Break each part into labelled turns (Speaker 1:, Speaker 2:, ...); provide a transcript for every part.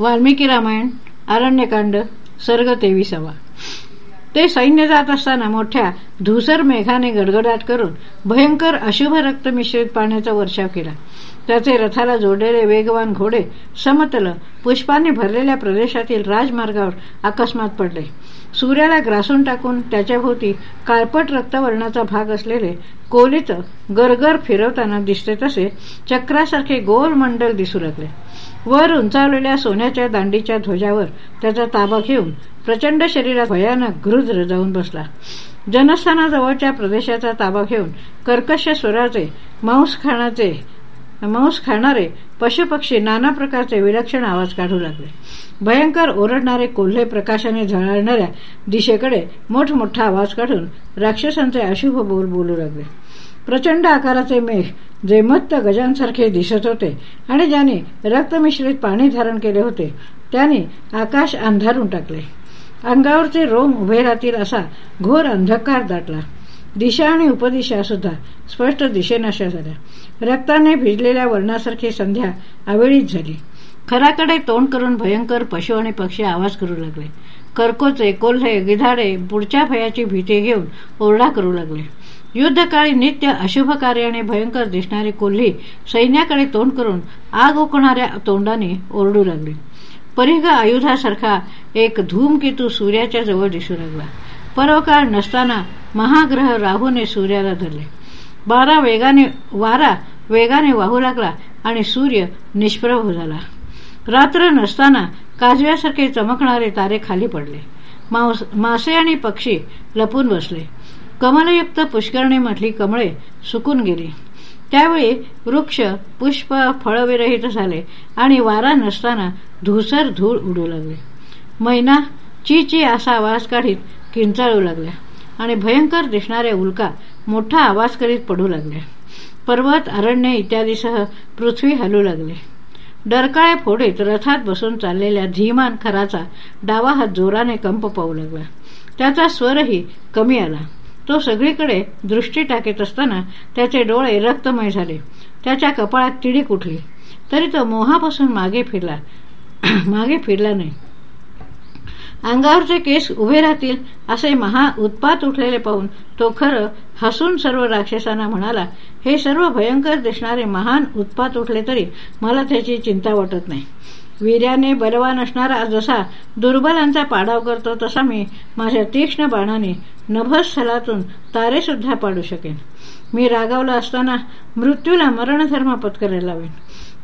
Speaker 1: वाल्मिकी रामायण अरण्यकांड सर्ग तेविसावा. ते सैन्य जात असताना मोठ्या धुसर मेघाने गडगडाट करून भयंकर अशुभ रक्त मिश्रित पाण्याचा वर्षाव केला. त्याचे रथाला जोडलेले वेगवान घोडे समतल पुष्पाने भरलेल्या प्रदेशातील राजमार्गावर अकस्मात पडले. सूर्याला ग्रासून टाकून त्याच्याभोवती काळपट रक्तवर्णाचा भाग असलेले कोलित गरगर फिरवताना दिसते तसे चक्रासारखे गोल मंडल दिसू लागले. वर उंचावलेल्या सोन्याच्या दांडीच्या ध्वजावर त्याचा ताबा घेऊन प्रचंड शरीरात भयानक घृद्र जाऊन बसला. जनस्थानाजवळच्या प्रदेशाचा ताबा घेऊन कर्कश स्वराचे मांस खाण्याचे मांस खाणारे पशुपक्षी नाना प्रकारचे विलक्षण आवाज काढू लागले. भयंकर ओरडणारे कोल्हे प्रकाशाने झळाळणाऱ्या दिशेकडे मोठमोठा आवाज काढून राक्षसांचे अशुभ बोल बोलू लागले. प्रचंड आकाराचे मेघ जे मत्त गजांसारखे दिसत होते आणि ज्याने रक्तमिश्रित पाणी धारण केले होते त्याने आकाश अंधारून टाकले. अंगावरचे रोम उभे राहतील असा घोर अंधकार दाटला. दिशा आणि उपदिशा सुद्धा स्पष्ट दिशेनाशा झाल्या. रक्ताने भिजलेल्या वर्णासारखी संध्या आवेळीच झाली. खराकडे तोंड करून भयंकर पशु आणि पक्षी आवाज करू लागले. कर्कोचे कोल्हे गिधाडे पुढच्या भयाची भीती घेऊन ओरडा करू लागले. युद्धकाळी नित्य अशुभ कार्याने भयंकर दिसणारी कोल्ही सैन्याकडे तोंड करून आग ओकणाऱ्या तोंडाने ओरडू लागली. परिघ आयुधासारखा एक धूमकेतू सूर्याच्या जवळ दिसू लागला. पर्वकाळ नसताना महाग्रह राहूने सूर्याला धरले. बारा वेगाने वारा वेगाने वाहू लागला आणि सूर्य निष्प्रभ हो झाला. रात्र नसताना काजव्यासारखे चमकणारे तारे खाली पडले. मासे आणि पक्षी लपून बसले. कमलयुक्त पुष्करणीमधली कमळे सुकून गेली. त्यावेळी वृक्ष पुष्प फळविरहित झाले आणि वारा नसताना धूसर धूळ उडू लागले. मैना ची ची असा आवाज काढीत किंचाळू लागल्या. आणि भयंकर दिसणाऱ्या उल्का मोठा आवाज करीत पडू लागल्या. पर्वत अरण्य इत्यादीसह पृथ्वी हलू लागले. डरकाळे फोडीत रथात बसून चाललेल्या धीमान खराचा डावा हात जोराने कंप पाहू लागला. त्याचा स्वरही कमी आला. तो सगळीकडे दृष्टी टाकीत असताना त्याचे डोळे रक्तमय झाले. त्याच्या कपाळात तिडीक उठली. तरी तो मोहापासून मागे फिरला. मागे फिरला नाही. अंगावरचे केस उभे राहतील असे महा उत्पात उठलेले पाहून तो खरं हसून सर्व राक्षसांना म्हणाला हे सर्व भयंकर दिसणारे महान उत्पात उठले तरी मला त्याची चिंता वाटत नाही. वीर्याने बलवान असणारा जसा दुर्बलांचा पाडाव करतो तसा मी माझ्या तीक्ष्ण बाणाने नभस्थलातून तारे सुद्धा पाडू शकेन. मी रागावला असताना मृत्यूला मरणधर्म पत्करायला लावेन.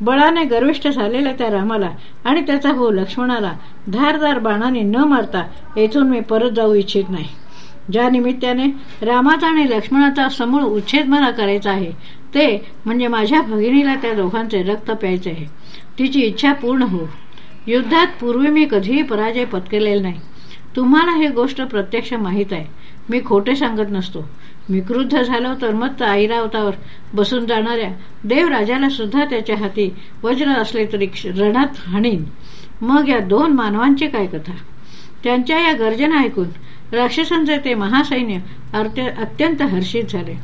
Speaker 1: बळाने गर्विष्ठ झालेल्या त्या रामाला आणि त्याचा भाऊ लक्ष्मणाला धारदार बाणाने न मारता येथून मी परत जाऊ इच्छित नाही. ज्या निमित्ताने रामाचा आणि लक्ष्मणाचा समूळ उच्छेद मला करायचा आहे ते म्हणजे माझ्या भगिनीला त्या दोघांचे रक्त प्यायचे आहे. तिची इच्छा पूर्ण हो. युद्धात पूर्वी मी कधीही पराजय पत्करलेला नाही. तुम्हाला ही गोष्ट प्रत्यक्ष माहीत आहे. मी खोटे सांगत नसतो. मी क्रुद्ध झालो तर मत्त ऐरावतावर बसून जाणाऱ्या देवराजाला सुद्धा त्याच्या हाती वज्र असले तरी रणात हाणीन. मग या दोन मानवांची काय कथा? त्यांच्या या गर्जना ऐकून राक्षसांचे ते महासैन्य अत्यंत हर्षित झाले.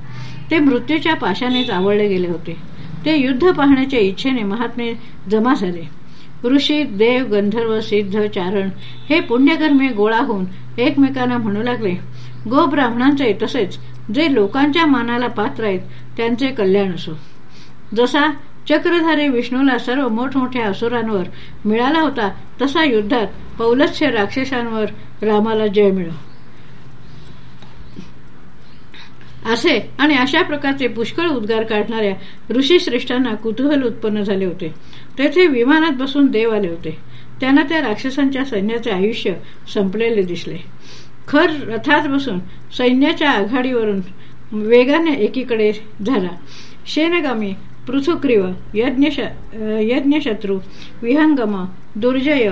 Speaker 1: ते मृत्यूच्या पाशानेच आवडले गेले होते. ते युद्ध पाहण्याच्या इच्छेने महात्मे जमा झाले. ऋषी देव गंधर्व सिद्ध चारण हे पुण्यकर्मी गोळा होऊन एकमेकांना म्हणू लागले गो ब्राह्मणांचे तसेच जे लोकांच्या मानाला पात्र आहेत त्यांचे कल्याण असो. जसा चक्रधारी विष्णूला सर्व मोठमोठ्या असुरांवर मिळाला होता तसा युद्धात पौलस्य राक्षसांवर रामाला जय मिळव असे आणि अशा प्रकारचे पुष्कळ उद्गार काढणाऱ्या ऋषीश्रेष्ठांना कुतूहल उत्पन्न झाले होते. तेथे विमानात बसून देव आले होते. त्यांना त्या राक्षसांच्या सैन्याचे आयुष्य संपलेले दिसले. खर रथात बसून सैन्याच्या आघाडीवरून वेगाने एकीकडे झाला. शेनगामी पृथुक्रिव यज्ञशत्रू विहंगम दुर्जय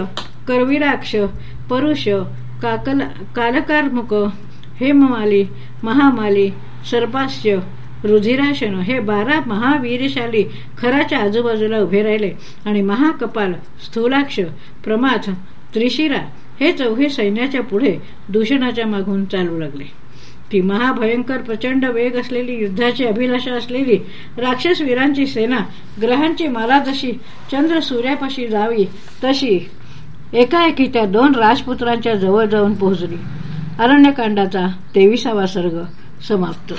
Speaker 1: करविराक्ष परुष काकल कालकारमुख हेममाली महामाली सर्पास्य रुधिराशन हे बारा महावीरशाली खराच्या आजूबाजूला उभे राहिले आणि महाकपाल स्थूलाक्ष प्रमाथ त्रिशिरा हे चौघे सैन्याच्या पुढे दूषणाच्या मागून चालू लागले. ती महाभयंकर प्रचंड वेग असलेली युद्धाची अभिलाषा असलेली राक्षस वीरांची सेना ग्रहांची माला जशी चंद्र सूर्यापाशी जावी तशी एकाएकी त्या दोन राजपुत्रांच्या जवळ जाऊन पोहोचली. अरण्यकांडाचा तेविसावा सर्ग समाप्त.